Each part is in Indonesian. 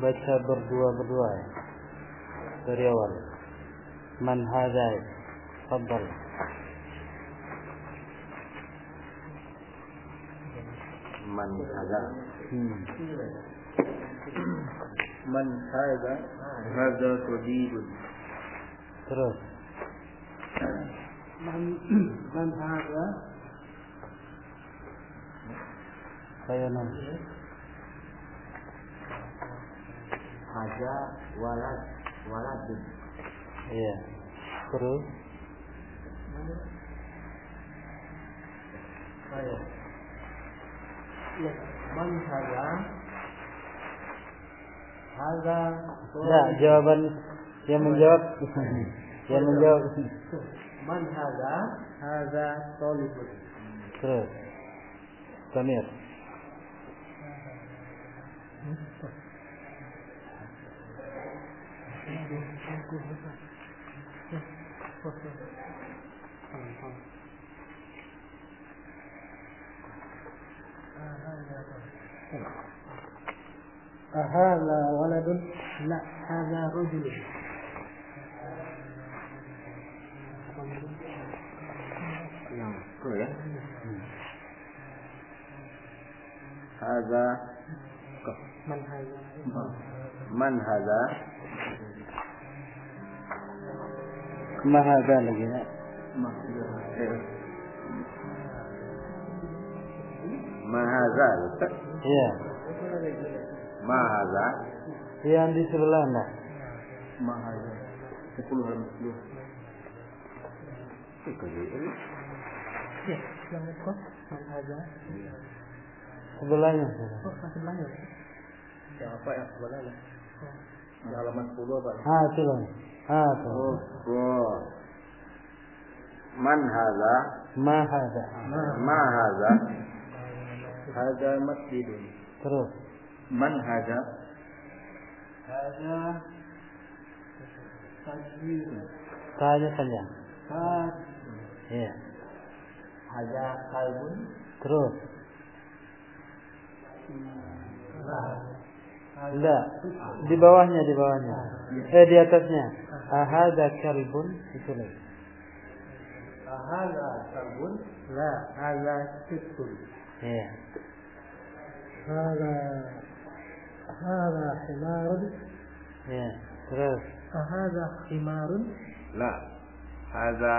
baca berdua-berdua ya. dari awal. Man hadza tafadhal. Man hadza. Hmm. man hadza hadza sadidun. Terus. Man man hadza. Saya nanti haja walad waladin. Iya. Terus? Saya. Ya, man haja Haza Ya, jawaban yang menjawab yang menjawab Man haza haza talibun. Terus. Tamir. Hmm? أهذا ولد؟ لا هذا رجل. Yang itu ya. Hadza من هذا؟ Maha lagi ya. Mahaza, betul? Iya. Mahaza. Yang di sebelah nah. Mahaza. Sepuluh halaman sepuluh. Sebelahnya. Sebelahnya. Siapa yang sebelahnya? Halaman sepuluh apa? Ah, itu. Ah, itu. Oh, oh. Man hadza? Ma hadza. Ma hadza? Hadza masjidun. Terus. Man hadza? هذا تسجيل Tanya panjang. هذا Iya. هذا قلب Terus. La. Di bawahnya, di bawahnya. Eh, di atasnya. Ahada kalbun itu lagi. Ahada kalbun? La. Ahada kalbun. Iya. Ahada. Ahada himarun. Iya. Terus. Ahada himarun? La. Ahada.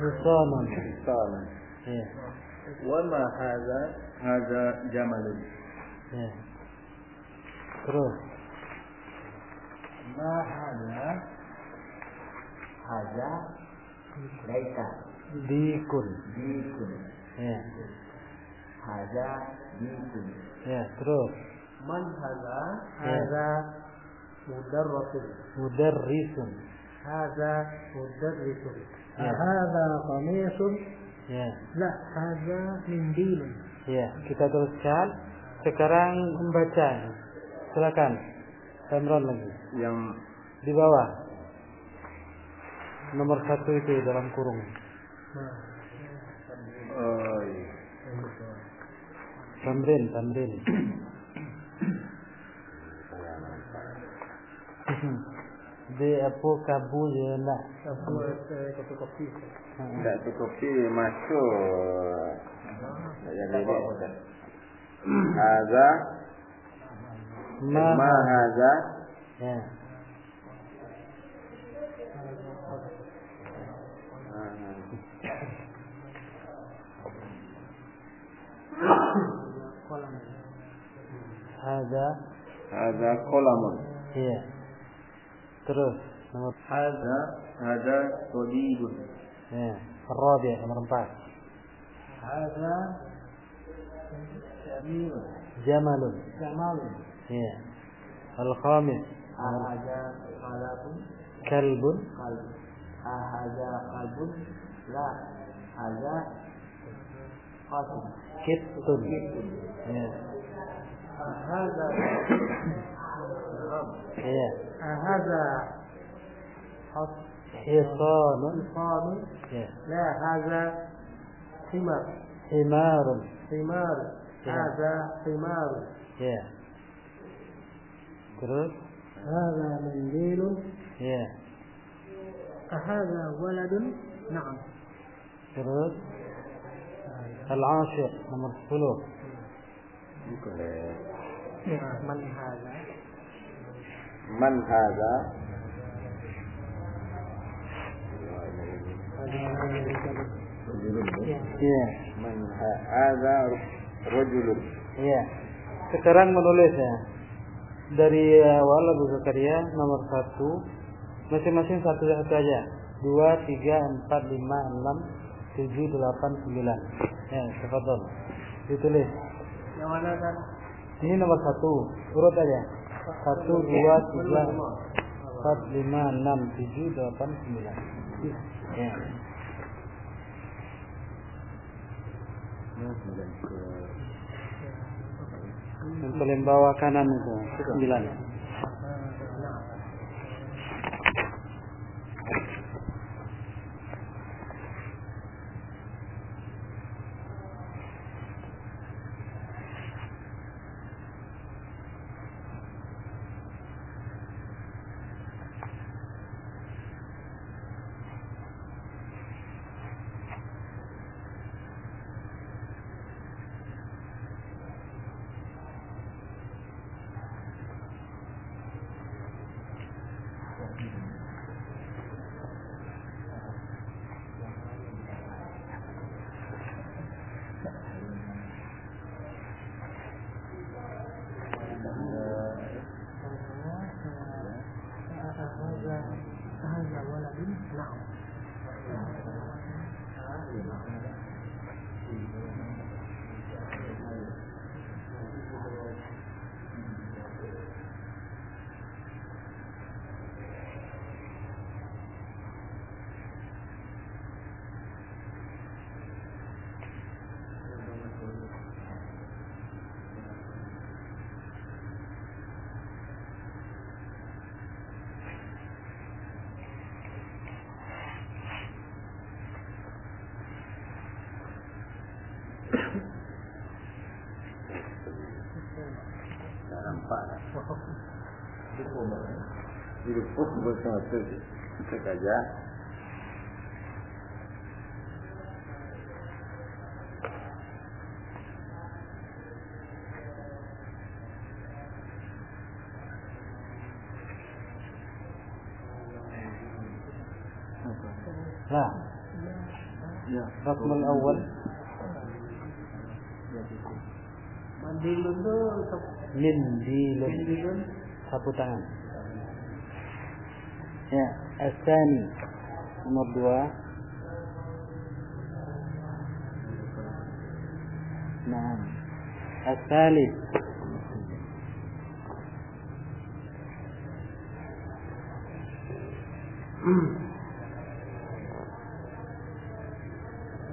Hisaman. Hisaman. Iya wa ma hadza hadza jamalun. Nah. terus. Ma hadza hadza laita. Dikun. Dikun. Ya. Hadza dikun. Ya terus. Man hadza ya. hadza mudarrisun mudarrisun. Ya. Hadza mudarrisun. Hadza qamisun. Ya. Lah, ada mindilun. Ya, kita teruskan. Sekarang membaca. Silakan. Imran lagi. Yang di bawah. Nomor satu itu dalam kurung. Nah. Oh, iya. Tamrin, tamrin. Di apa kabu je nak. aku kopi kopi Tak masuk. Tak jadi deh. Hadza Ma. Ya. Hadza qalamun Iya. Terus nomor Hadza hadza sadidun. ya. Rabi nomor empat. هذا جميل Jamalun. جمال Iya. Al-khamis. هذا قلب Kalbun. قلب هذا قلب لا هذا قاسم Kittun. Iya. هذا Iya. إيه. آه، هذا حصان إيه، حصان إيه. لا هذا حمار. حمار. حمار. هذا حمار. هذا منديل. آه، أهذا ولد. نعم. شرود العاشر نمر سلوك آه، من هذا؟ Man hadza? Ya. Man hadza rajulun. Ya. Sekarang menulis ya. Dari awal Abu Zakaria nomor satu, masing-masing satu satu aja. Dua, tiga, empat, lima, enam, tujuh, delapan, sembilan. Ya, tafadhol. Ditulis. yang mana kan Ini nomor satu, urut aja. Satu, dua, tiga, empat, lima, enam, tujuh, delapan, sembilan. Ya. Yang paling bawah kanan itu, sembilan. Hidup pun bersama tu. Kita kajak. Nah, Ya. Rasmul awal mandilun tu Mindilun mandilun Sapu tangan. Ya Asani Nomor dua. Nah Asalis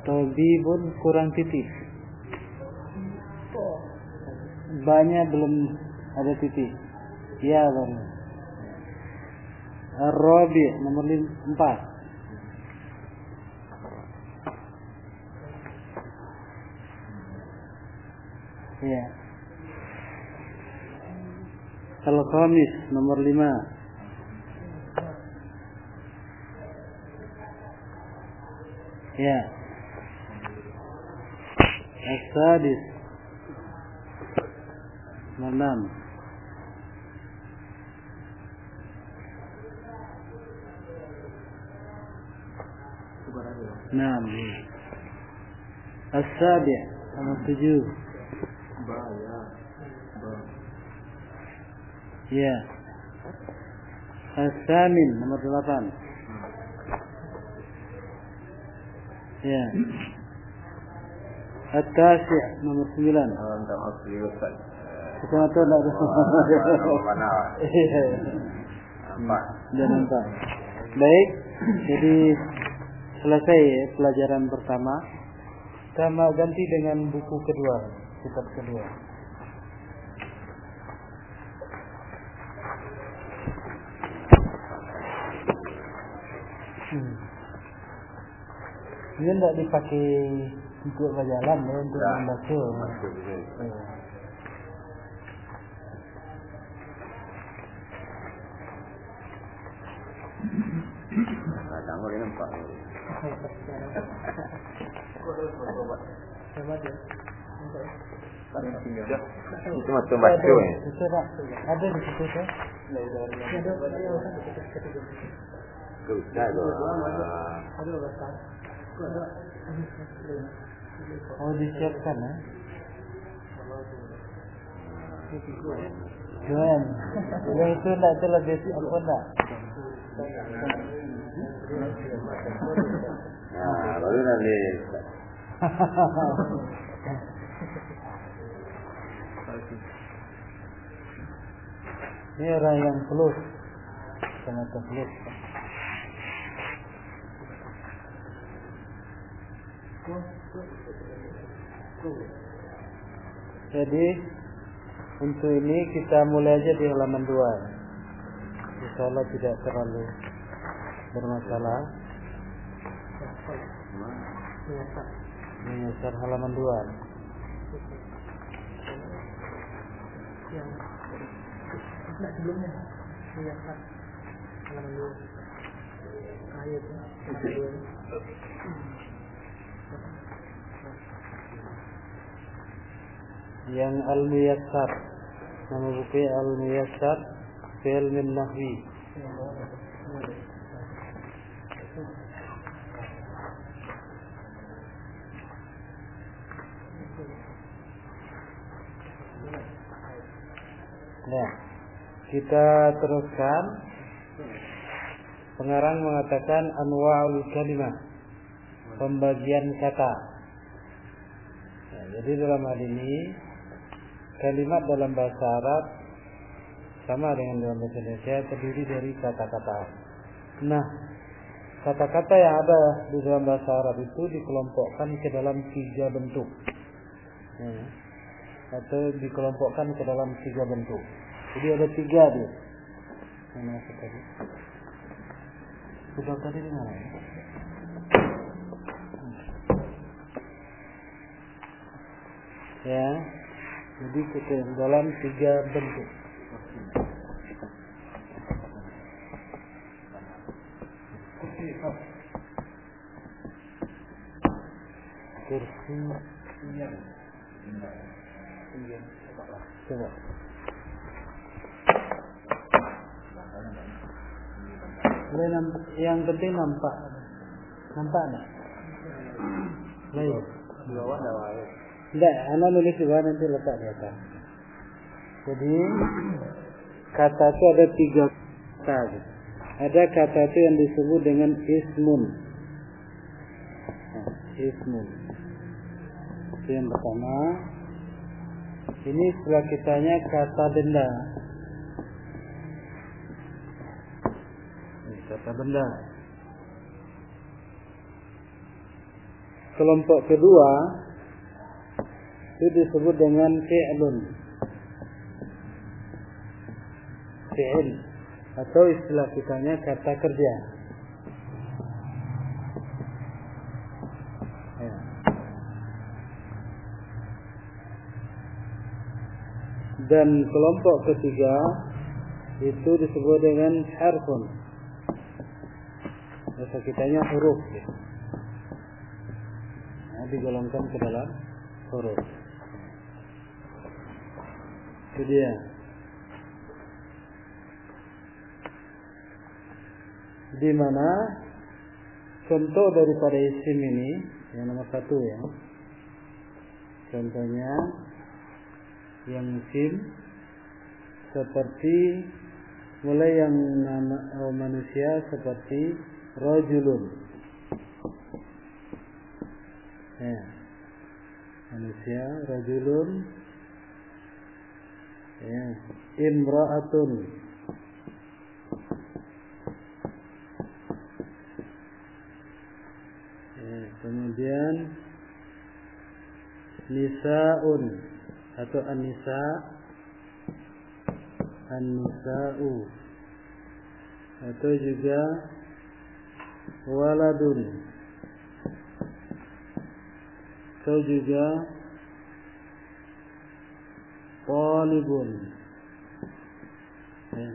Tobibun kurang titik. Banyak belum ada titik. Ya baru. Ar-Rabi nomor empat. Ya. Al-Khamis nomor lima. Ya. As-Sadis nomor enam. Tujuh. Ba ya. Ba. Ya. As-Samin nomor delapan. Ya. At-Tasi' nomor sembilan. Kita tahu tak ada. Iya. Dan nampak. Baik, jadi selesai ya pelajaran pertama. Kita mau ganti dengan buku kedua, kitab kedua. Hmm. Ini tidak dipakai untuk berjalan ya untuk Ya. membaca. Masuk ke sini. Iya. Nah, kamu ini nampak. Itu tuh baca ya. Ada di situ tu. Oh disiapkan ya. Juan, yang itu nak itu lebih apa nak? Nah, baru nanti. Ini orang yang pelus. Sama pelus. Jadi untuk ini kita mulai aja di halaman 2 Insya Allah tidak terlalu bermasalah Menyasar halaman 2 Nah, sebelumnya. Pak. Halaman dua. Ayat halaman dua. Yang Al-Muyassar Nama bukunya Al-Muyassar Fi Ilmin Nahwi Nah, kita teruskan. Pengarang mengatakan anwa'ul kalimah. Pembagian kata. Nah, jadi dalam hal ini kalimat dalam bahasa Arab sama dengan dalam bahasa Indonesia terdiri dari kata-kata. Nah, kata-kata yang ada di dalam bahasa Arab itu dikelompokkan ke dalam tiga bentuk. Ya. Atau dikelompokkan ke dalam tiga bentuk. Jadi ada tiga dia. Mana tadi? Sudah tadi di mana? Ya, jadi ke dalam tiga bentuk. Kursi. Coba. Yang penting nampak. Nampak enggak? Baik. Di bawah ada wae. Enggak, anak nulis di bawah nanti letak di atas. Jadi kata itu ada tiga kata. Ada kata itu yang disebut dengan ismun. Nah, ismun. Itu yang pertama. Ini setelah kitanya kata benda. Ini kata benda. Kelompok kedua itu disebut dengan fi'lun. Fi'il atau istilah kitanya kata kerja. Ya. Dan kelompok ketiga itu disebut dengan harfun. Bahasa kitanya huruf. Nah, digolongkan ke dalam huruf. Itu dia. Di mana contoh daripada isim ini yang nomor satu ya. Contohnya yang isim seperti mulai yang nama oh, manusia seperti rojulun. Ya. Manusia rojulun ya. imra'atun ya. kemudian nisaun atau an-nisa an-nisa'u atau juga waladun atau juga talibun. Ya.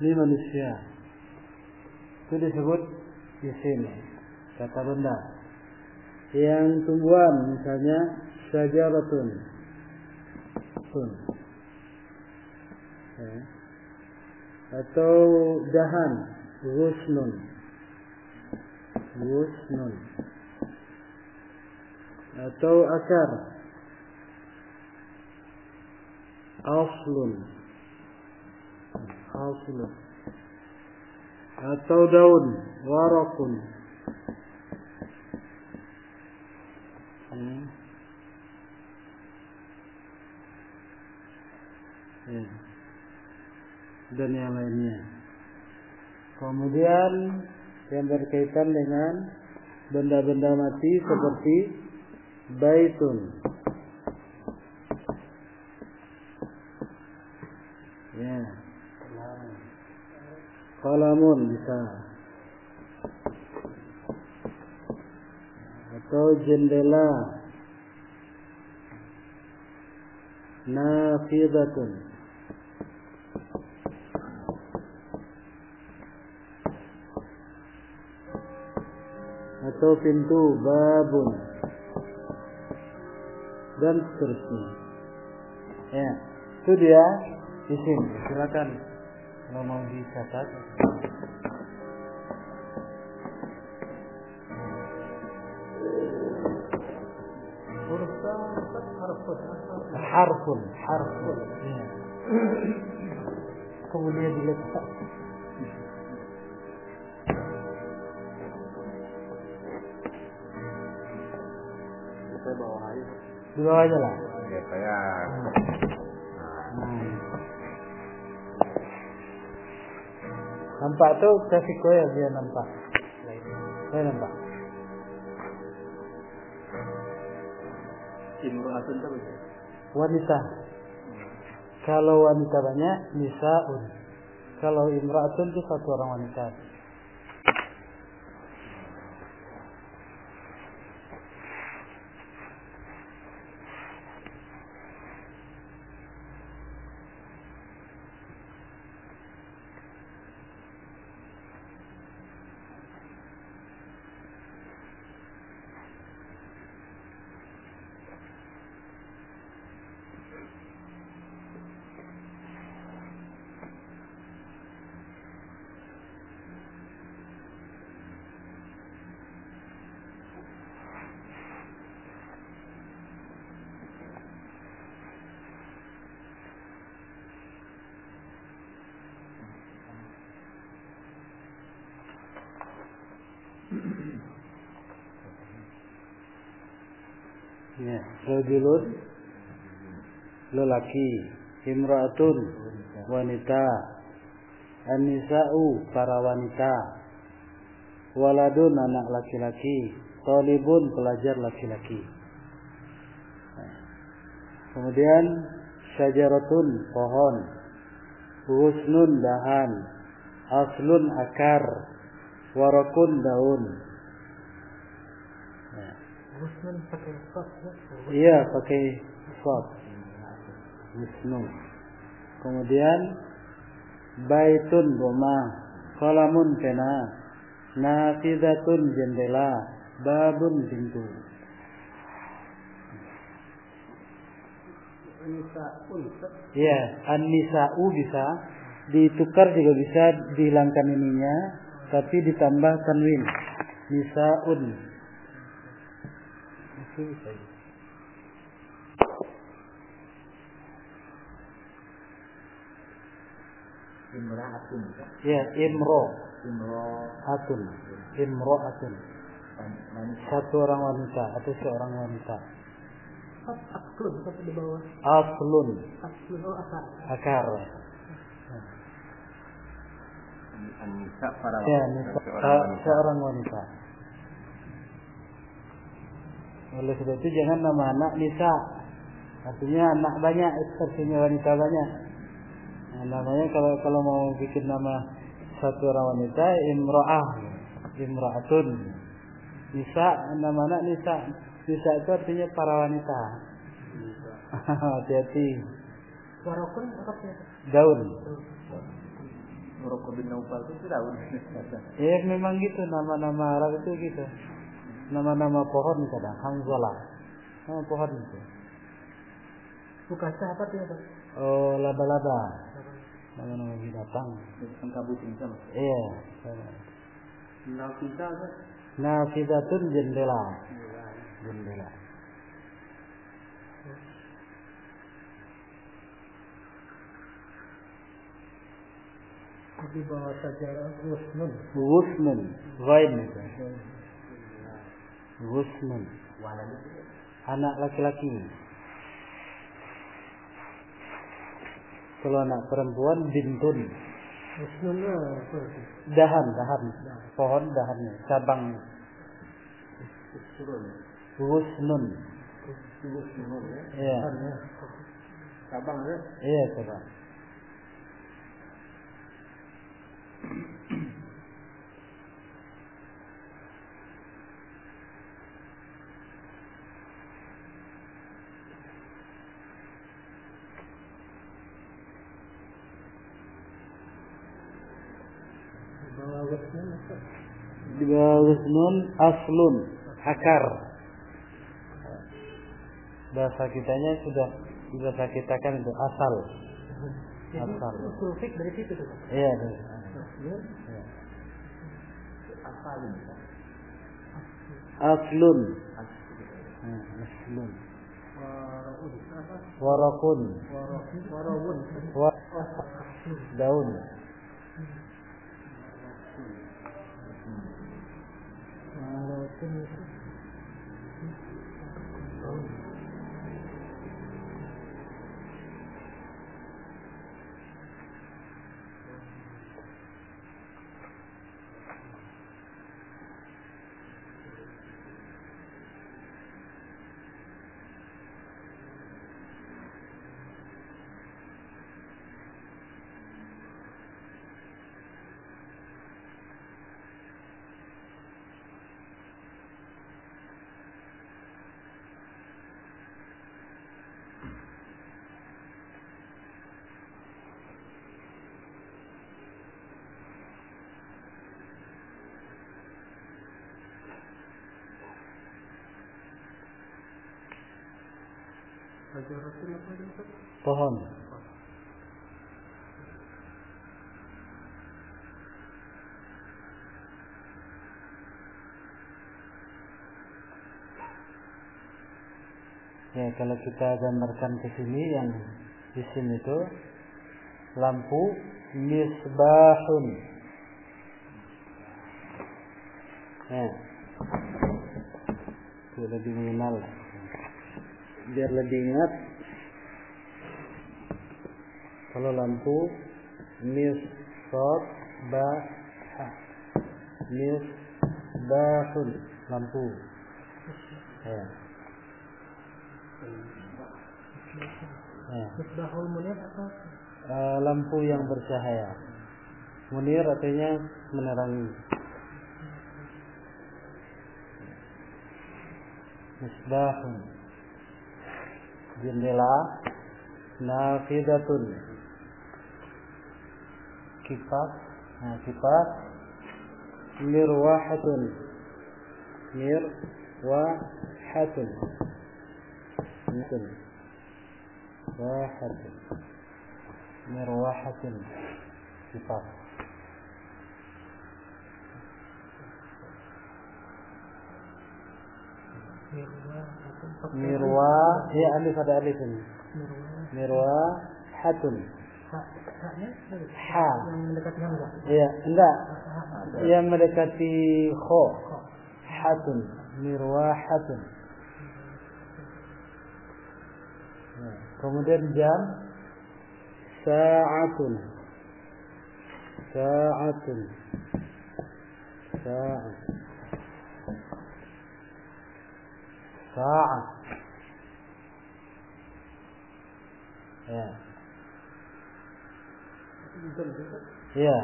Ini manusia. Itu disebut isim, kata benda. Yang tumbuhan misalnya syajaratun. Tun. Ya. Atau dahan, gusnun. Gusnun. Atau akar, aslun. Aslun. Atau daun, warakun. Hmm. Ya. Dan yang lainnya. Kemudian yang berkaitan dengan benda-benda mati seperti baitun. Ya. Kalamun bisa. Atau jendela. Nafidatun. Atau pintu babun. Dan seterusnya. Ya, itu dia isim. Silakan kalau mau dicatat. Harfun. Harfun, harfun. Ya. Kemudian diletak. Di bawah aja lah. Ya saya. Hmm. Nampak tuh grafik gue ya dia nampak. Saya nampak. Imro'atun? Wanita. Kalau wanita banyak, nisaun. Kalau imra'atun itu satu orang wanita. Ya, rajulun lelaki, imra'atun wanita, an-nisa'u para wanita, waladun anak laki-laki, talibun pelajar laki-laki. Kemudian syajaratun pohon, husnun dahan, aslun akar, warakun daun. Pakai ya. Iya pakai. Wisnu. Kemudian baitun rumah, kalamun pena, nafidatun jendela, babun pintu. Iya, an-nisa'u bisa ditukar juga bisa dihilangkan ininya, tapi ditambah tanwin. Nisa'un. Itu bisa. Imro'atun. Ya, imro. Imro'atun. Atun. Imro atun. Satu orang wanita atau seorang wanita. Aslun tapi di bawah. Aslun. Aslun oh akar. Akar. Ya, nisa, seorang wanita. Oleh sebab itu jangan nama anak Nisa. Artinya anak banyak, artinya wanita banyak. Nah, namanya kalau kalau mau bikin nama satu orang wanita Imro'ah, Imro'atun. Nisa, nama anak Nisa. Nisa itu artinya para wanita. Hati-hati. Warokun apa? Daun. Merokok bin Naufal itu daun. Ya memang gitu nama-nama Arab itu gitu. Nama-nama pohon kadang Hamzalah. Nama pohon itu. Bukan apa dia Pak? Oh laba-laba. Nama-nama binatang. Yang kabutin sama. Iya. Nafisa kan? Nafidatun jendela. Jendela. Di bawah saja Rusnun. Gusmun. Ghain itu. Gusmun. Anak laki-laki. Kalau anak perempuan bintun. Dahan, dahan. Pohon dahannya, cabang. Gusnun. Iya. Cabang ya? Iya, cabang. Di bawah Rusnun apa? Gusnun aslun, akar. Bahasa kitanya sudah bahasa kita kan itu asal. Asal. usul fik dari situ tuh. Iya, iya. Asalin. Aslun. Aslun. Apa? Warakun. Warokun. Warawun. Wa daun. Warokun Pohon. Ya, kalau kita gambarkan ke sini yang di sini itu lampu misbahun. Ya. Itu lebih mengenal. Biar lebih ingat. Kalau lampu misbah misbahun lampu. Ya. Ya. Misbahul munir apa? Eh, lampu yang bercahaya. Munir artinya menerangi. Misbahun. Jendela nafidatun. Kipas, nah kipas mirwahatun. Mirwahatun. Mitun. Wahatun. Mirwahatun. Kipas. Mirwa. Mirwa, ya alif ada alif ini. Mirwa. Haknya? Ha. Yang mendekati hamzah. Iya, enggak. Yang mendekati kho. Hatun. Mirwahatun. Ya. Kemudian jam sa'atun. Sa'atun. Sa'at. Sa'at. Ya. Ya.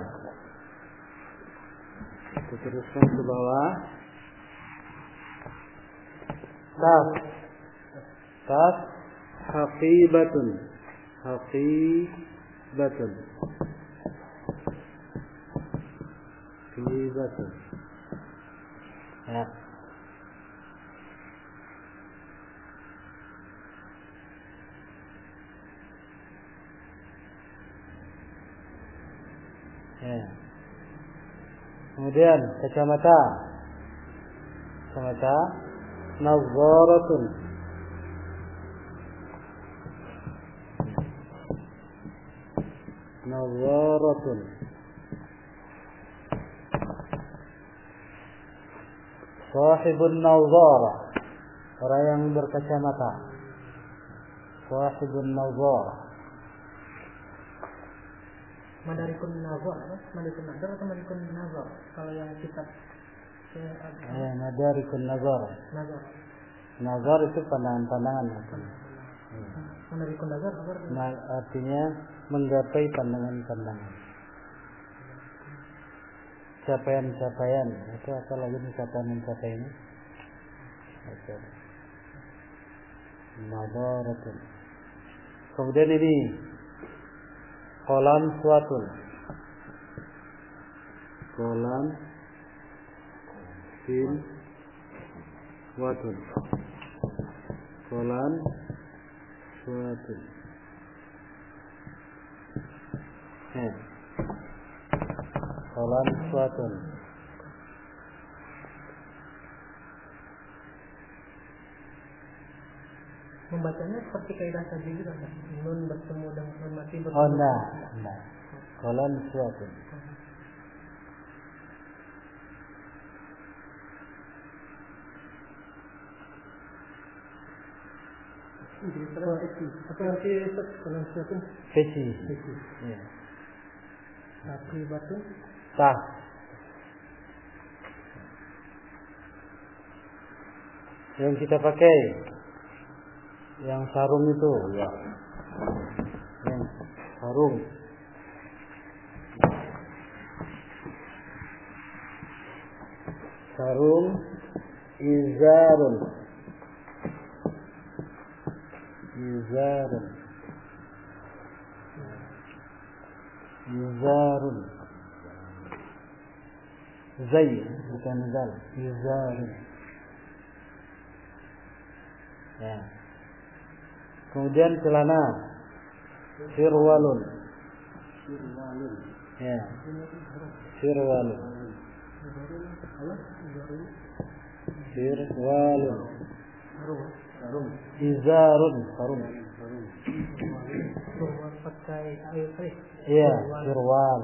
Kita teruskan ke bawah. Tas. Tas. Haqibatun. Haqibatun. Haqibatun. Ya. Ya. Kemudian kacamata. Kacamata nazaratun. Nazaratun. Sahibun nazara. Orang yang berkacamata. Sahibun nazara. Madarikun nazar, apa? Madarikun nazar atau madarikun nazar? Kalau yang kitab ya, apa? Eh, madarikun nazar. nazar. Nazar itu pandangan-pandangan. Madarikun nazar apa? artinya? Nah, artinya menggapai pandangan-pandangan. Capaian-capaian. Itu apa lagi nih capaian-capaian ini? Oke. Nadaratun. Kemudian ini kolam suatun. Kolam sin watun. Kolam suatun. Eh. Kolam suatun. Membacanya seperti kaidah tadi juga kan? Nun bertemu dengan nun mati bertemu. Oh, nah, nah. Kolam suatun. Apa kalau sesuatu? Peci. Ya. Tapi batu. Tas. Yang kita pakai. Yang sarung itu. Ya. Yang sarung. Sarung izarun. Izarun. Izarun. Zai bukan zal. Izarun. Ya. Kemudian celana sirwalun. Ya. Sirwalun. Sirwalun. Izarun. Sarung. Iya, sirwal.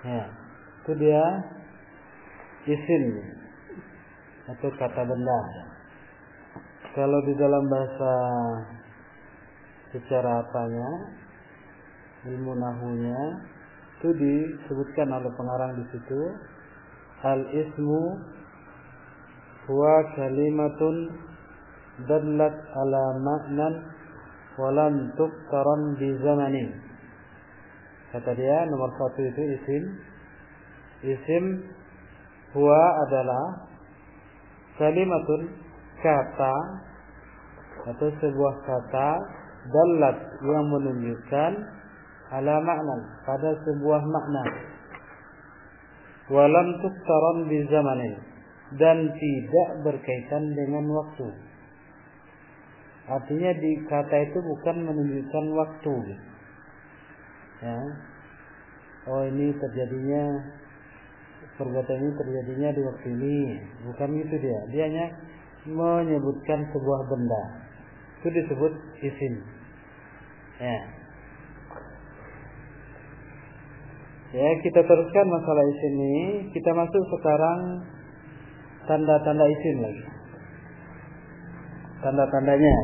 Ya, itu dia isim atau kata benda. Kalau di dalam bahasa secara apanya, ilmu nahunya itu disebutkan oleh pengarang di situ al ismu huwa kalimatun dallat ala ma'nan walam tuktaran bi zamanin Kata dia nomor satu itu isim. Isim huwa adalah kalimatun kata atau sebuah kata dalat yang menunjukkan ala makna pada sebuah makna. Walam tuktaran bi zamanin dan tidak berkaitan dengan waktu. Artinya di kata itu bukan menunjukkan waktu. Ya. Oh ini terjadinya perbuatan ini terjadinya di waktu ini. Bukan itu dia. Dia hanya menyebutkan sebuah benda. Itu disebut isim. Ya. Ya, kita teruskan masalah isim ini. Kita masuk sekarang tanda-tanda isim lagi tanda-tandanya ya.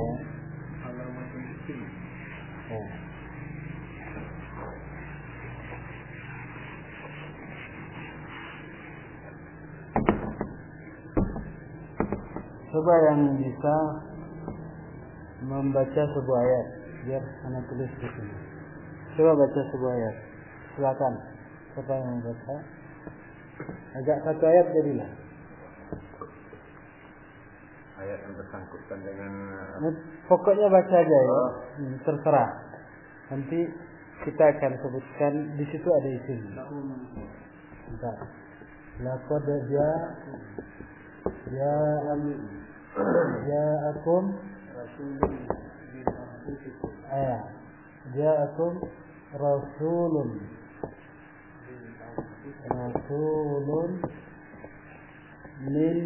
Coba yang bisa membaca sebuah ayat, biar anak tulis di sini. Coba baca sebuah ayat. Silakan. Siapa yang membaca? Agak satu ayat jadilah. Ayat yang bersangkutan dengan Nah, Pokoknya baca aja ya. Oh. Hmm, terserah. Nanti kita akan sebutkan di situ ada isinya. Bentar. Laqad ja ya ya akum eh ja'akum rasulun rasulun min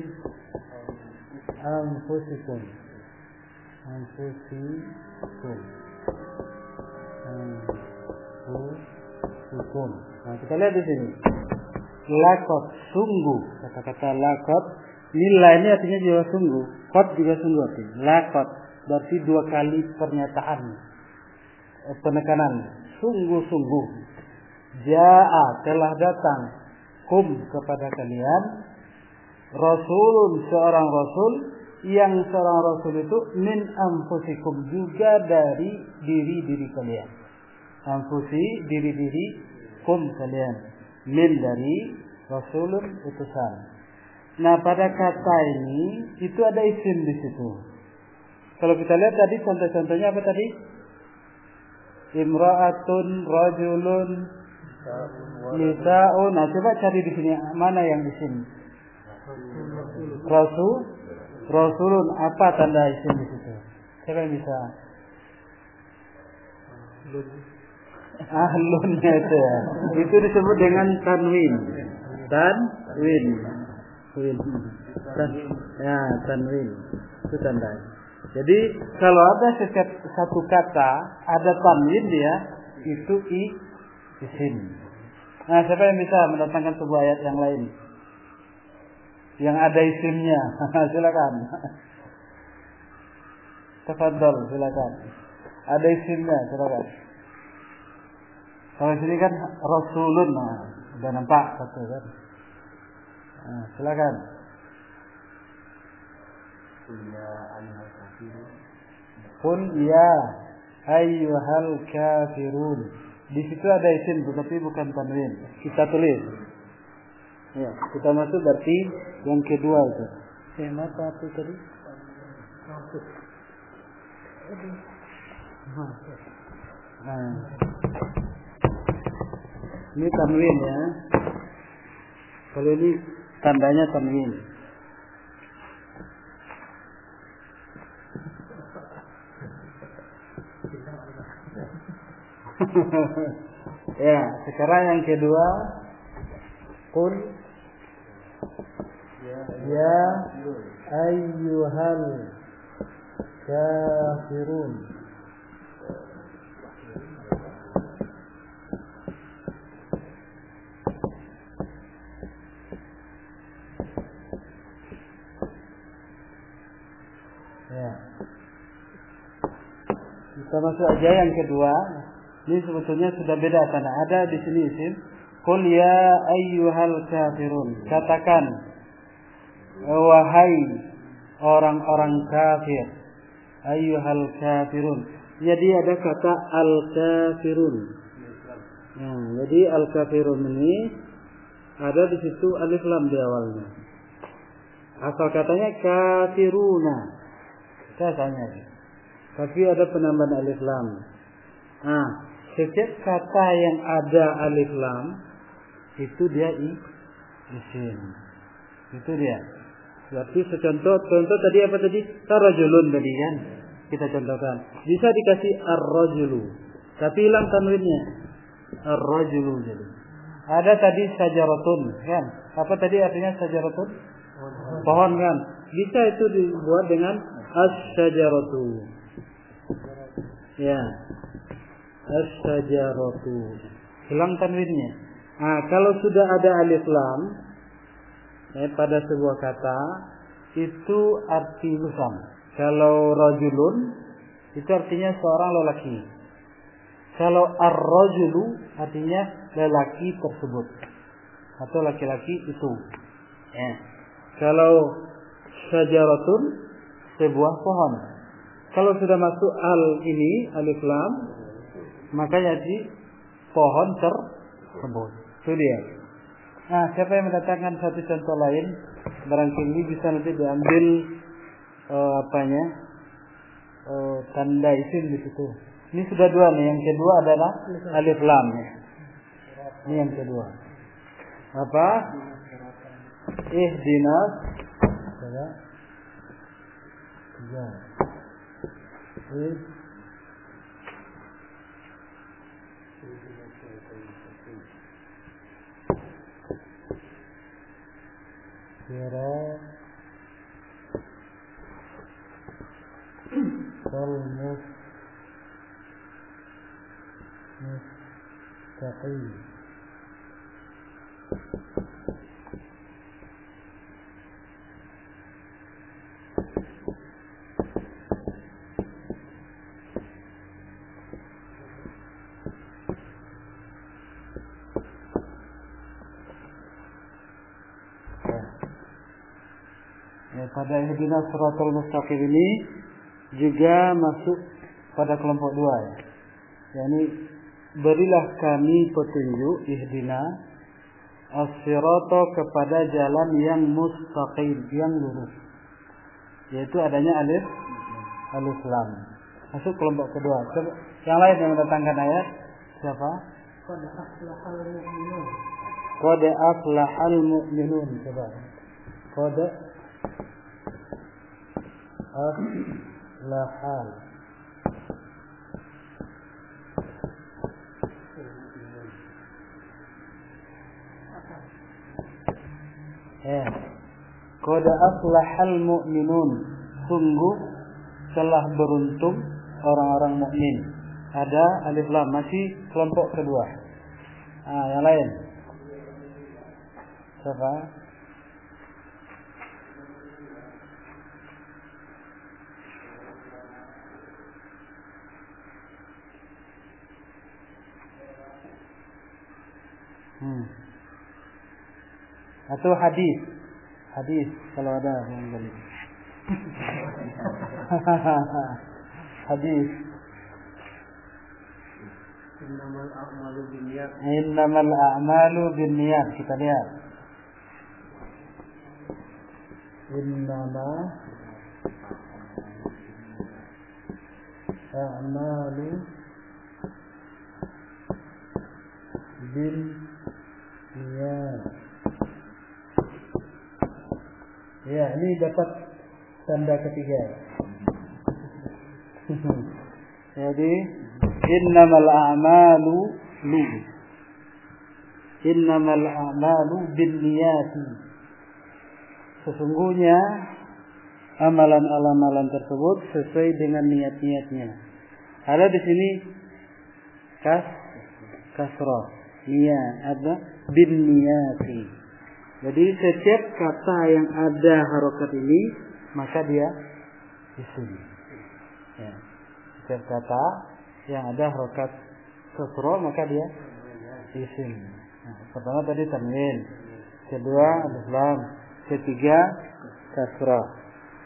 anfusikum anfusikum anfusikum nah kita lihat di sini. Lakot sungguh. Kata-kata lakot nilai ini artinya juga sungguh. Kot juga sungguh artinya. Lakot berarti dua kali pernyataan. Eh, penekanan. Sungguh-sungguh. Jaa telah datang. Kum kepada kalian rasulun seorang rasul yang seorang rasul itu min anfusikum juga dari diri-diri kalian. Anfusi diri-diri kum kalian. Min dari rasulun utusan nah pada kata ini itu ada isim di situ. Kalau kita lihat tadi contoh-contohnya apa tadi? Imra'atun rajulun nisa'un. Nah coba cari di sini mana yang di sini rasul rasulun apa tanda isim di situ? Siapa yang bisa? Ahlun itu ya. Itu disebut dengan tanwin. Tanwin. Win. Tan, ya tanwin. Itu tanda. Jadi kalau ada setiap satu kata ada tanwin dia itu i isim. Nah siapa yang bisa mendatangkan sebuah ayat yang lain yang ada isimnya. Silakan. Tafadhol silakan. Ada isimnya silakan. Kalau sini kan rasulun. Nah, udah nampak satu kan? Nah, silakan. Qul ya ayyuhal kafirun. Di situ ada isim tetapi bukan tanwin. Kita tulis. Ya, kita masuk berarti yang kedua itu. Eh, apa itu tadi? Nah. Ini tanwin ya. Kalau ini tandanya tanwin. ya, sekarang yang kedua Qul Ya ayyuhal kafirun Ya. Kita masuk aja yang kedua. Ini sebetulnya sudah beda karena ada di sini isim. Qul ya ayyuhal kafirun. Katakan wahai orang-orang kafir. Ayyuhal kafirun. Jadi ada kata al kafirun. Nah, jadi al kafirun ini ada di situ alif lam di awalnya. Asal katanya kafiruna. Katanya. Tapi ada penambahan alif lam. Nah, setiap kata yang ada alif lam itu dia isim. Itu dia. Berarti secontoh contoh tadi apa tadi? Tarajulun tadi kan. Kita contohkan. Bisa dikasih ar-rajulu. Tapi hilang tanwinnya. Ar-rajulu jadi. Ada tadi sajaratun kan. Apa tadi artinya sajaratun? Pohon kan. Bisa itu dibuat dengan as-sajaratu. Ya. As-sajaratu. Hilang tanwinnya. Nah, kalau sudah ada alif lam ya, pada sebuah kata itu arti lusam. Kalau rajulun itu artinya seorang lelaki. Kalau ar-rajulu artinya lelaki tersebut atau laki-laki itu. Ya. Kalau syajaratun sebuah pohon. Kalau sudah masuk al ini alif lam maka jadi pohon tersebut. Itu. Nah, siapa yang mendatangkan satu contoh lain barangkali bisa nanti diambil uh, apanya uh, tanda isim di situ. Ini sudah dua nih. Yang kedua adalah alif lam. Ya. Ini yang kedua. Apa? Ihdinas. Tiga. Eh. خيرا فالمستقيم. Pada ihdinas siratal mustaqim ini juga masuk pada kelompok dua ya. Yani berilah kami petunjuk ihdina as-sirata kepada jalan yang mustaqim, yang lurus. Yaitu adanya alif alif lam. Masuk kelompok kedua. Yang lain yang mendatangkan ayat siapa? Qad aflahal mu'minun. Qad aflahal mu'minun. Coba. Qad aflahal Ya. Qad aflahal mu'minun. Sungguh telah beruntung orang-orang mukmin. Ada alif lam masih kelompok kedua. Ah, yang lain. Siapa? Hmm. Atau hadis. Hadis kalau ada yang beli. hadis. Innamal a'malu binniyat. Innamal a'malu binniyat. Kita lihat. Innama a'malu binniyat. Ya, ini dapat tanda ketiga. Jadi innamal a'malu lu. Innamal a'malu binniyati. Sesungguhnya amalan-amalan tersebut sesuai dengan niat-niatnya. Ada di sini kas kasroh niat ada bin niyati. Jadi setiap kata yang ada harokat ini maka dia isim. Ya. Setiap kata yang ada harokat kasroh maka dia isim. Nah, pertama tadi tanwin, kedua alif lam, ketiga kasroh.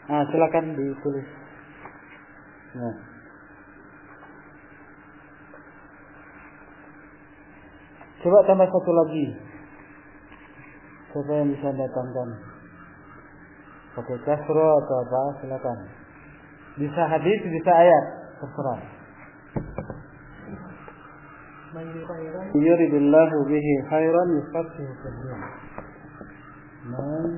Nah, silakan ditulis. Nah. Coba tambah satu lagi. Siapa yang bisa datangkan? Pakai kasro atau apa? Silakan. Bisa hadis, bisa ayat, terserah. Yuridillahu bihi khairan yufaqihu fid din. Man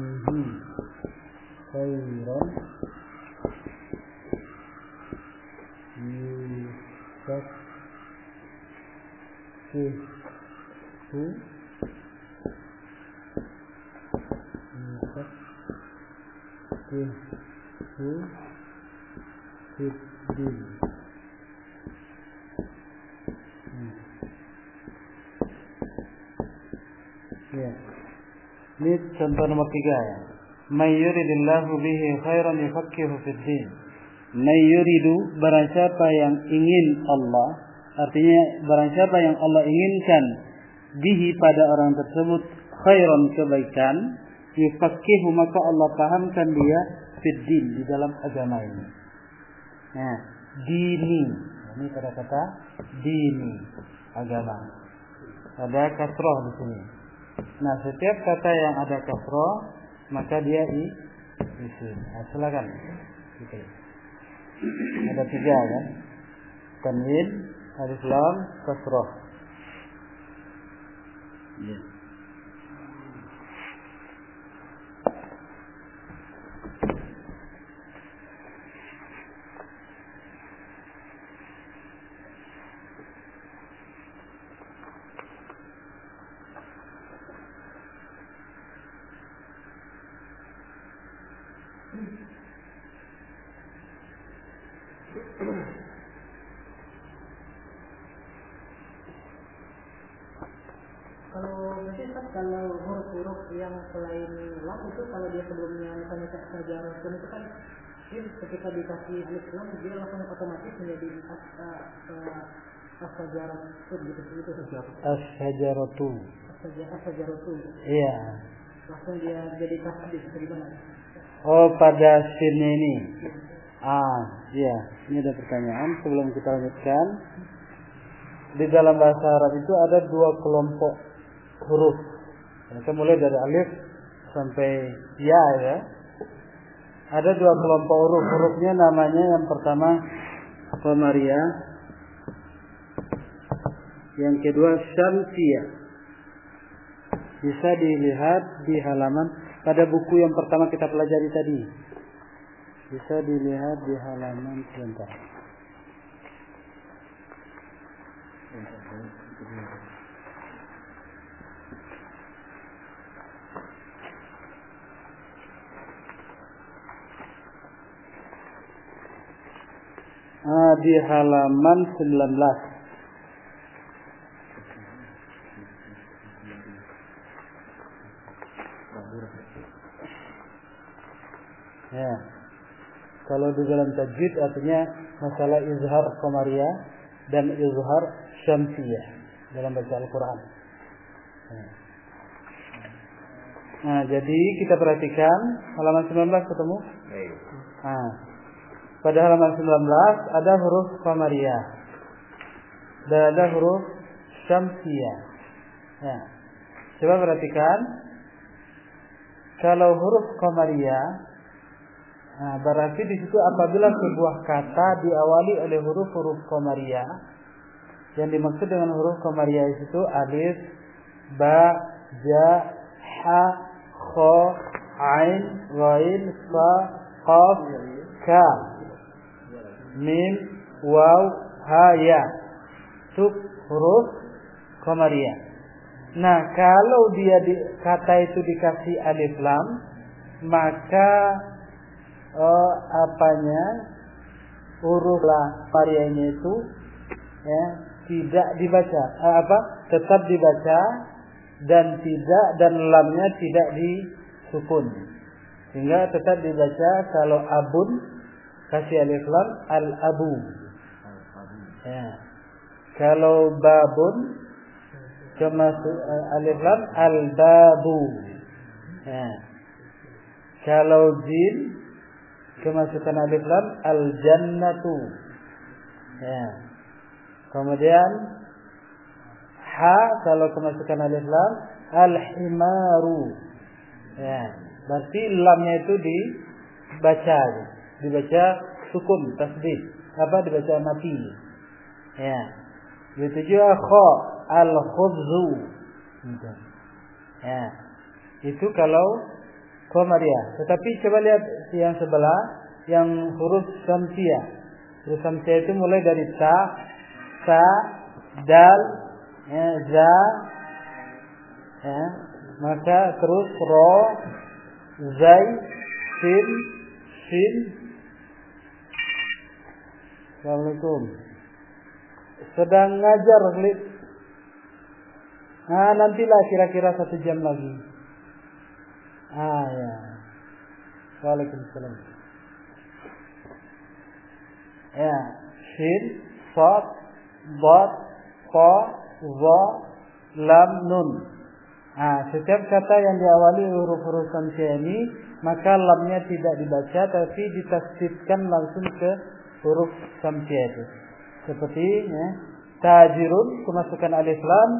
bihi khairan yufaqihu yufaqihu fid din. Hmm. Ini contoh nomor tiga ya. May yuridillahu bihi khairan yufaqihu fid din. Mayuridu barang siapa yang ingin Allah artinya barang siapa yang Allah inginkan bihi pada orang tersebut khairan kebaikan yufaqihu maka Allah pahamkan dia fiddin di dalam agama ini. Nah, dini. Ini kata-kata dini agama. Ada kasroh di sini. Nah, setiap kata yang ada kasroh maka dia i isim. Nah, silakan. Gitu. Ada tiga kan? Tanwin, alif lam, kasroh. Yeah. Ketika dikasih alif lam dia langsung otomatis menjadi as-sajaratu gitu itu as-sajaratu as-sajaratu iya. Langsung dia jadi tasbih mana? Oh pada sinnya ini? Ah iya. Ini ada pertanyaan sebelum kita lanjutkan. Di dalam bahasa Arab itu ada dua kelompok huruf. Kita mulai dari alif sampai ya ya ada dua kelompok huruf. Hurufnya namanya yang pertama Qamaria. Yang kedua Syamsiyah. Bisa dilihat di halaman pada buku yang pertama kita pelajari tadi. Bisa dilihat di halaman sebentar. Di halaman 19. Ya. Kalau di dalam tajwid artinya masalah izhar komaria dan izhar syamsiyah dalam baca Al-Quran. Ya. Nah, jadi kita perhatikan halaman 19 ketemu? Nah, pada halaman 19 ada huruf qamariyah dan ada huruf syamsiyah. Ya. Coba perhatikan kalau huruf qamariyah nah, berarti di situ apabila sebuah kata diawali oleh huruf-huruf qamariyah yang dimaksud dengan huruf qamariyah itu alif, ba, ja, ha, kha, ain, ghain, fa, qaf, ka mim, waw, ha, ya. Itu huruf komariah. Nah, kalau dia di, kata itu dikasih alif lam, maka oh, apanya huruf lah variannya itu ya tidak dibaca eh, apa tetap dibaca dan tidak dan lamnya tidak disukun sehingga tetap dibaca kalau abun kasih alif lam al abu. Ya. Kalau babun kemasuk eh, alif lam al babu. Ya. Kalau jin kemasukan alif lam al jannatu. Ya. Kemudian ha kalau kemasukan alif lam al himaru. Ya. Berarti lamnya itu dibaca dibaca sukun tasdid apa dibaca mati ya. Begitu juga kho al khubzu gitu. ya. Itu kalau komaria tetapi coba lihat yang sebelah yang huruf samsia huruf samsia itu mulai dari ta sa dal ya, za ya, maka terus ro zai sin sin Assalamualaikum. Sedang ngajar, Klik. Nah, nantilah kira-kira satu jam lagi. Ah, ya. Waalaikumsalam. Ya, sin, sad, dad, qa, za, lam, nun. Nah, setiap kata yang diawali huruf-huruf samsiah ini maka lamnya tidak dibaca tapi ditasdidkan langsung ke huruf samsiah itu. Seperti ya, tajirun kemasukan alif lam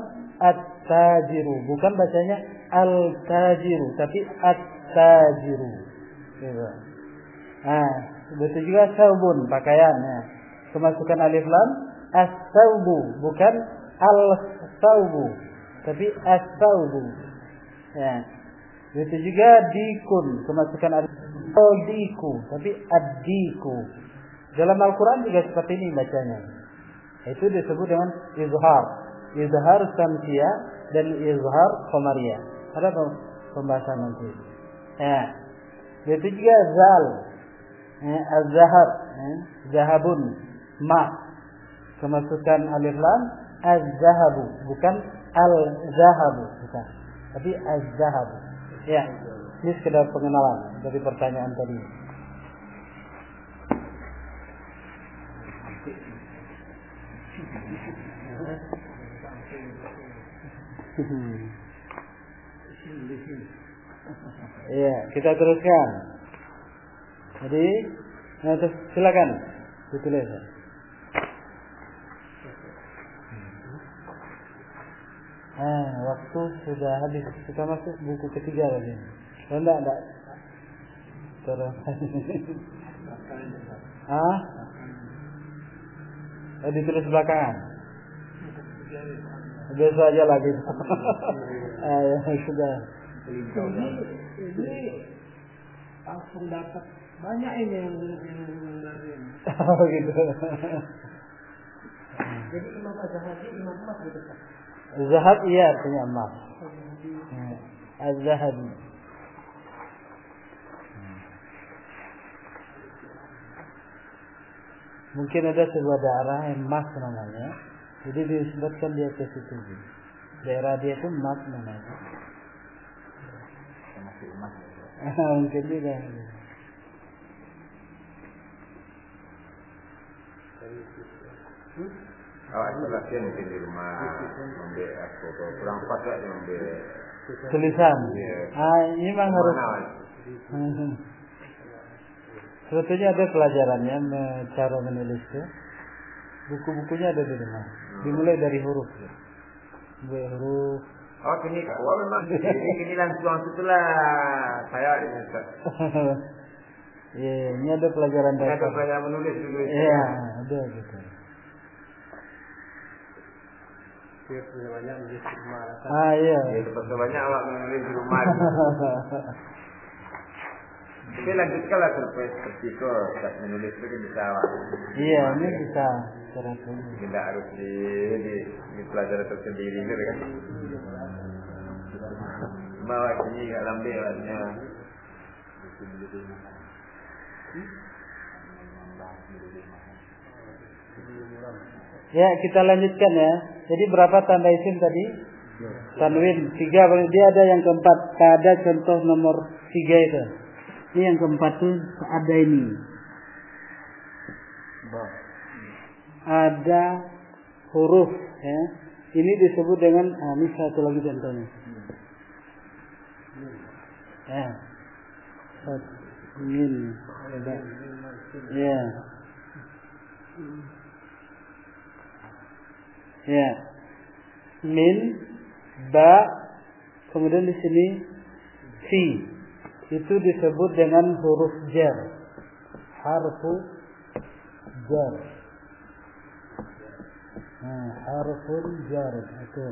at-tajiru bukan bacanya al-tajiru tapi at-tajiru. Gitu. Nah, begitu juga saubun pakaian ya. Kemasukan alif lam as-saubu bukan al-saubu tapi as-saubu. Ya. Begitu juga dikun kemasukan alif diku tapi ad-diku. Dalam Al-Qur'an juga seperti ini bacanya. Itu disebut dengan izhar. Izhar samsia dan izhar qamariyah. Ada pembahasan nanti. Ya. Begitu juga zal. Ya, az-zahab, ya, zahabun, ma. Kemasukan alif lam az-zahabu, bukan al-zahabu, bukan. Tapi az-zahabu. Ya. Ini sekedar pengenalan dari pertanyaan tadi. Iya, kita teruskan. Jadi, nah, terus silakan ditulis. Ah, waktu sudah habis. Kita masuk buku ketiga lagi. Enggak, enggak. Terus. ah? Oh, ditulis belakangan. Biasa aja lagi. ah, ya, sudah. Ini, ini langsung dapat banyak ini yang dengerin. Oh, gitu. Jadi Imam Az-Zahabi Imam emas gitu. Zahab iya artinya emas. Az-zahab. Mungkin ada sebuah daerah yang emas namanya. Jadi disebutkan dia ke situ. Daerah dia itu emas namanya. masih emas. Mungkin juga. Awak itu latihan mungkin di rumah apa apa kurang pas lah ambil Tulisan. Iya. Ah, ini memang harus. Sebetulnya ada pelajarannya cara menulis itu. Buku-bukunya ada di rumah. Dimulai dari huruf. ya. Mulai huruf. Oh kini awak memang ini langsung itulah saya ini Ustaz. Iya, ini ada pelajaran Saya ada dasar. belajar menulis dulu. Iya, ada gitu. Ah iya. Ya, banyak awak menulis di rumah. Tapi lanjutkanlah survei seperti itu. Ustaz menulis itu kan bisa iya, ini bisa. Tidak harus di, di, di pelajaran tersendiri gitu kan. Bawa sini kat lambe awaknya. Ya, kita lanjutkan ya. Jadi berapa tanda isim tadi? Tanwin tiga. Dia ada yang keempat. Ada contoh nomor tiga itu. Ini yang keempat tuh ada ini. Ada huruf ya. Ini disebut dengan ah, ini satu lagi contohnya. Ya. Min. Ya. Ya. Min ba kemudian di sini fi itu disebut dengan huruf jar. Harfu jar. Nah, harful jar itu.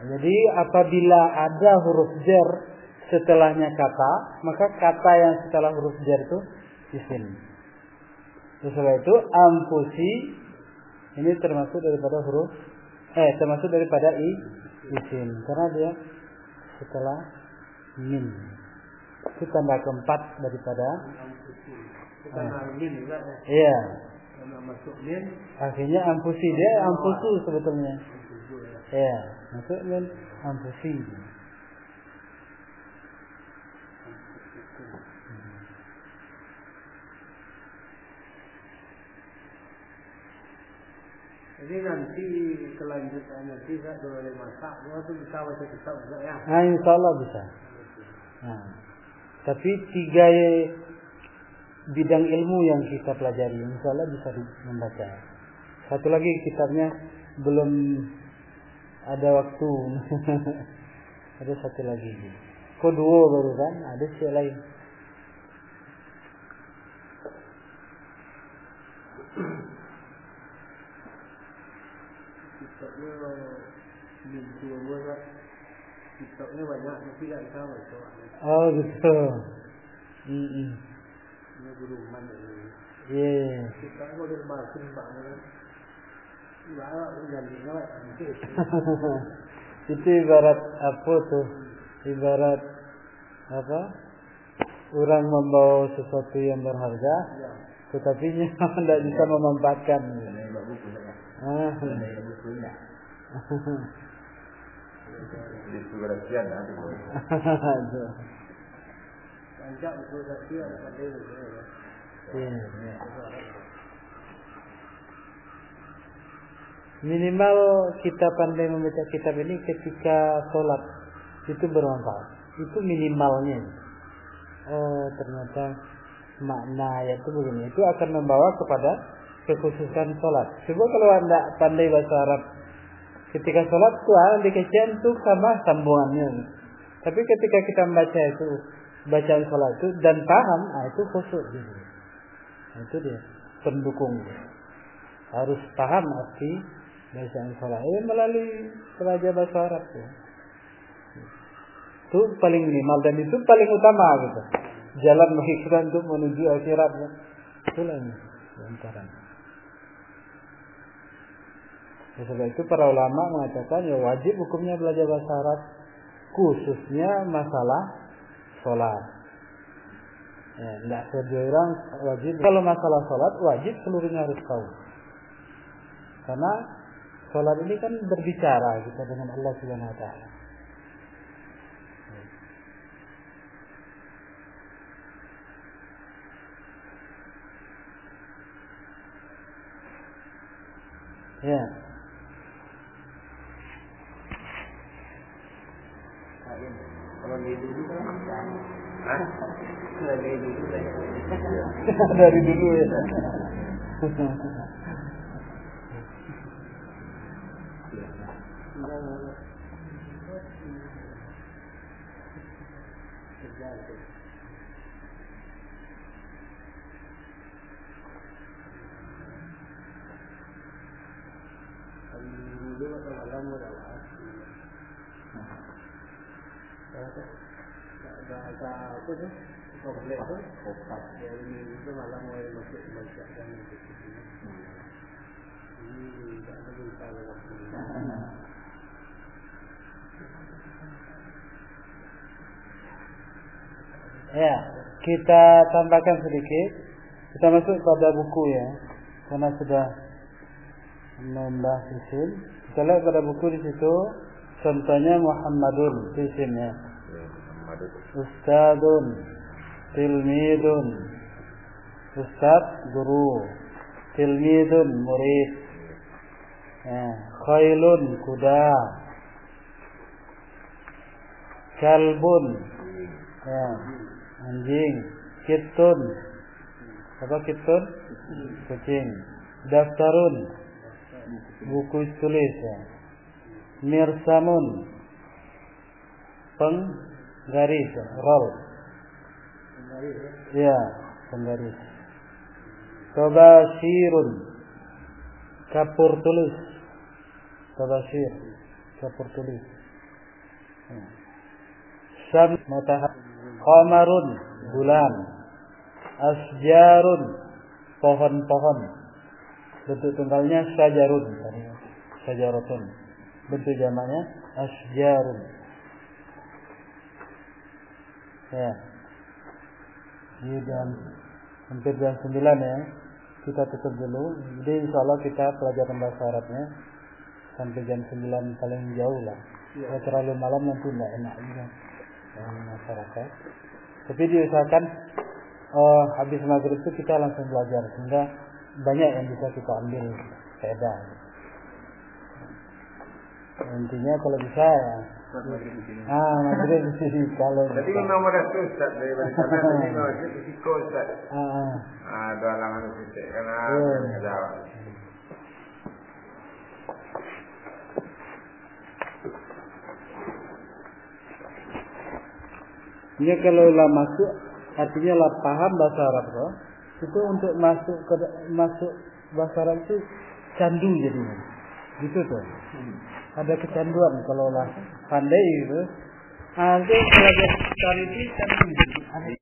Jadi apabila ada huruf jar setelahnya kata, maka kata yang setelah huruf jar itu isim. Setelah itu ampusi ini termasuk daripada huruf eh termasuk daripada i isim karena dia setelah min itu tanda keempat daripada juga. iya. Min, akhirnya ampusi. Dia ampusu sebetulnya. Iya. Masuk min ampusi. Jadi nanti kelanjutan nanti saya boleh masak, tuh bisa baca kitab juga ya. Nah, insya Allah bisa. Nah, tapi tiga bidang ilmu yang kita pelajari, Allah bisa membaca. Satu lagi kitabnya belum ada waktu. ada satu lagi. Kedua baru kan, ada si lain. Kitabnya minggu gua Baca. Oh gitu. Mm -mm. Boleh. Nanti. itu ibarat apa tuh ibarat apa orang membawa sesuatu yang berharga Ya. tetapi tidak bisa memanfaatkan ah. Itu. ya. Iya, iya. minimal kita pandai membaca kitab ini ketika sholat itu bermanfaat itu minimalnya oh ternyata makna ayat itu begini itu akan membawa kepada kekhususan sholat coba kalau anda pandai bahasa Arab ketika sholat tuh ah, dikecian tuh sama sambungannya tapi ketika kita membaca itu bacaan sholat itu dan paham ah, itu khusus gitu. Nah, itu dia pendukung harus paham arti bacaan sholat eh, melalui belajar bahasa Arab ya. itu paling minimal dan itu paling utama gitu jalan kita untuk menuju akhirat ya. itulah ini antaranya Sebab itu para ulama mengatakan ya wajib hukumnya belajar bahasa Arab khususnya masalah sholat. Ya, tidak orang wajib. Kalau masalah sholat wajib seluruhnya harus tahu. Karena sholat ini kan berbicara kita dengan Allah Subhanahu Wa Taala. Ya. Kalau dia dulu kan bisa. Hah? Kalau dia dulu kan Dari dulu ya. Dulu atau malam udah Bahasa apa tuh? Komplek tuh? Kopat. Dari minggu itu malam mulai masuk baca dan itu. Ini tak ada berita waktu ini. Ya, kita tambahkan sedikit. Kita masuk pada buku ya. Karena sudah membahas isim. Kita lihat pada buku di situ. Contohnya Muhammadun itu isimnya. Muhammad Ustadun, tilmidun. Ustad guru, tilmidun murid. Ya, khailun kuda. Kalbun ya, anjing. Kitun. Apa kitun? Kucing. Daftarun. Buku tulis ya. Mirsamun. Penggaris, ya. roll. Ya, penggaris. Tabashirun. Kapur tulis. Tabashir. Kapur tulis. Ya. Syam matahari. Qamarun. Bulan. Asjarun. Pohon-pohon. Bentuk tunggalnya syajarun. Syajaratun. Bentuk jamaknya asjarun. Ya. Ini jam hampir jam 9 ya. Kita tutup dulu. Jadi insya Allah kita pelajaran bahasa Arabnya sampai jam 9 paling jauh lah. Ya. terlalu malam nanti tidak enak juga dengan masyarakat. Tapi diusahakan oh, habis maghrib itu kita langsung belajar sehingga banyak yang bisa kita ambil faedah. intinya kalau bisa ya ah maghrib di sini kalau Jadi memang ada tu Ustaz dari sana tadi memang dia risiko Ustaz. ah, ah. Ah, dua halangan itu karena Ya. Ini kalau lah masuk artinya lah paham bahasa Arab toh. Itu untuk masuk ke masuk bahasa Arab itu candu jadinya. Gitu tuh. Ada kecanduan kalau lah pandai gitu. Ah, itu kalau cari itu candu.